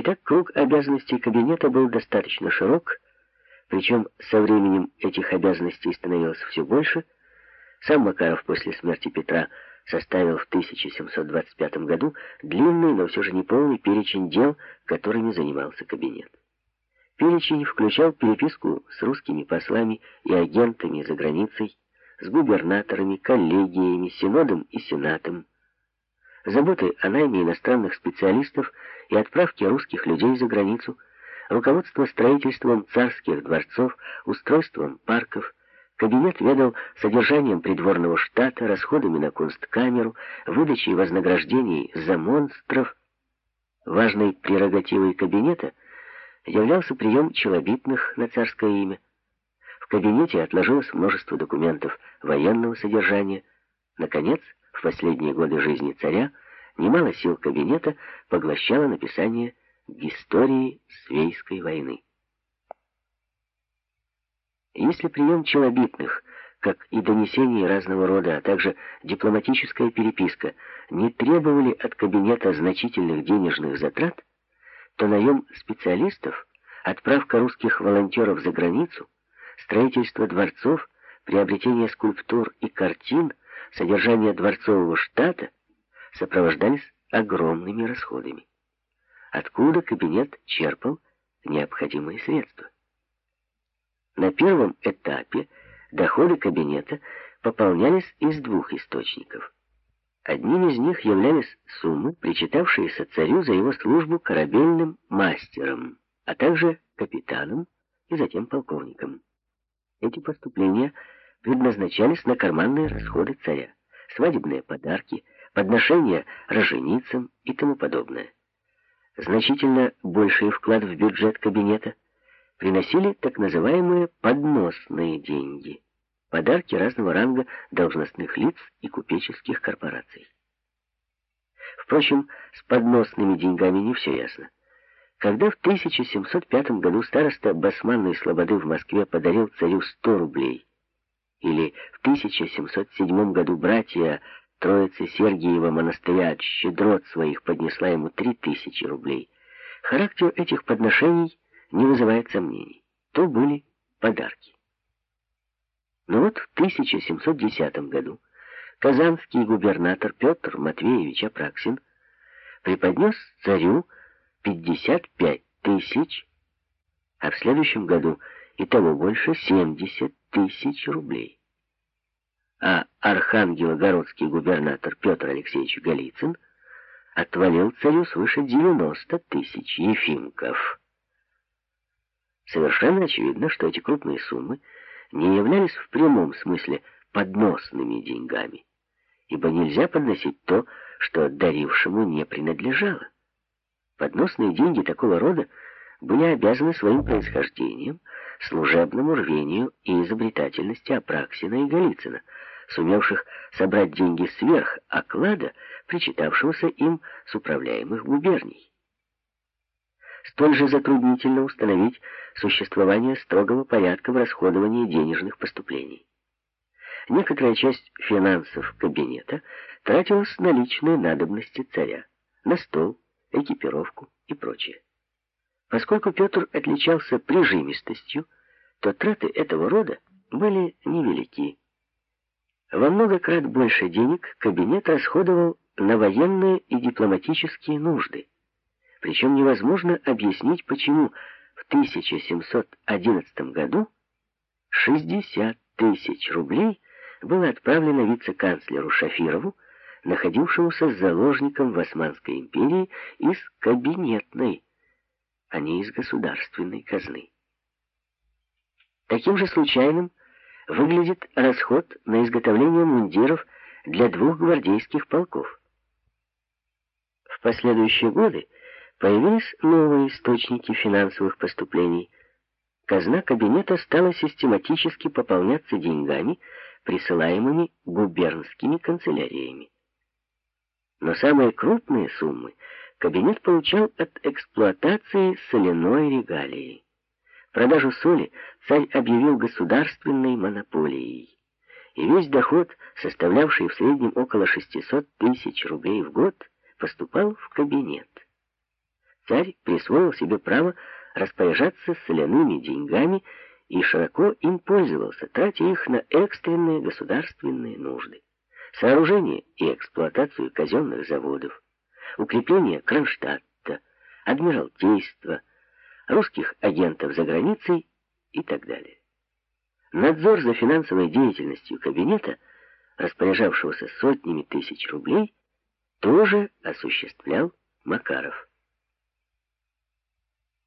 Итак, круг обязанностей кабинета был достаточно широк, причем со временем этих обязанностей становилось все больше. Сам Макаров после смерти Петра составил в 1725 году длинный, но все же не полный перечень дел, которыми занимался кабинет. Перечень включал переписку с русскими послами и агентами за границей, с губернаторами, коллегиями, синодом и сенатом, заботы о найме иностранных специалистов и отправке русских людей за границу, руководство строительством царских дворцов, устройством парков, Кабинет ведал содержанием придворного штата, расходами на кунсткамеру, выдачей вознаграждений за монстров. Важной прерогативой кабинета являлся прием челобитных на царское имя. В кабинете отложилось множество документов военного содержания. Наконец, в последние годы жизни царя немало сил кабинета поглощало написание истории Свейской войны. Если прием челобитных, как и донесения разного рода, а также дипломатическая переписка, не требовали от кабинета значительных денежных затрат, то наем специалистов, отправка русских волонтеров за границу, строительство дворцов, приобретение скульптур и картин, содержание дворцового штата сопровождались огромными расходами. Откуда кабинет черпал необходимые средства? На первом этапе доходы кабинета пополнялись из двух источников. Одним из них являлись суммы, причитавшиеся царю за его службу корабельным мастером, а также капитаном и затем полковником. Эти поступления предназначались на карманные расходы царя, свадебные подарки, подношения роженицам и тому подобное. Значительно больший вклад в бюджет кабинета – приносили так называемые подносные деньги, подарки разного ранга должностных лиц и купеческих корпораций. Впрочем, с подносными деньгами не все ясно. Когда в 1705 году староста Басманной Слободы в Москве подарил царю 100 рублей, или в 1707 году братья Троицы Сергиева монастыря от щедрот своих поднесла ему 3000 рублей, характер этих подношений не вызывает сомнений. То были подарки. Но вот в 1710 году казанский губернатор Петр Матвеевич Апраксин преподнес царю 55 тысяч, а в следующем году и того больше 70 тысяч рублей. А архангелогородский губернатор Петр Алексеевич Голицын отвалил царю свыше 90 тысяч ефимков. Совершенно очевидно, что эти крупные суммы не являлись в прямом смысле подносными деньгами, ибо нельзя подносить то, что дарившему не принадлежало. Подносные деньги такого рода были обязаны своим происхождением, служебному рвению и изобретательности Апраксина и Голицына, сумевших собрать деньги сверх оклада, причитавшегося им с управляемых губерний. Столь же затруднительно установить существование строгого порядка в расходовании денежных поступлений. Некоторая часть финансов кабинета тратилась на личные надобности царя, на стол, экипировку и прочее. Поскольку Петр отличался прижимистостью, то траты этого рода были невелики. Во много крат больше денег кабинет расходовал на военные и дипломатические нужды. Причем невозможно объяснить, почему в 1711 году 60 тысяч рублей было отправлено вице-канцлеру Шафирову, находившемуся с заложником в Османской империи из кабинетной, а не из государственной казны. Таким же случайным выглядит расход на изготовление мундиров для двух гвардейских полков. В последующие годы Появились новые источники финансовых поступлений. Казна кабинета стала систематически пополняться деньгами, присылаемыми губернскими канцеляриями. Но самые крупные суммы кабинет получал от эксплуатации соляной регалии. Продажу соли царь объявил государственной монополией, и весь доход, составлявший в среднем около 600 тысяч рублей в год, поступал в кабинет. царь присвоил себе право распоряжаться соляными деньгами и широко им пользовался, тратя их на экстренные государственные нужды. Сооружение и эксплуатацию казенных заводов, укрепление Кронштадта, адмиралтейства, русских агентов за границей и так далее. Надзор за финансовой деятельностью кабинета, распоряжавшегося сотнями тысяч рублей, тоже осуществлял Макаров.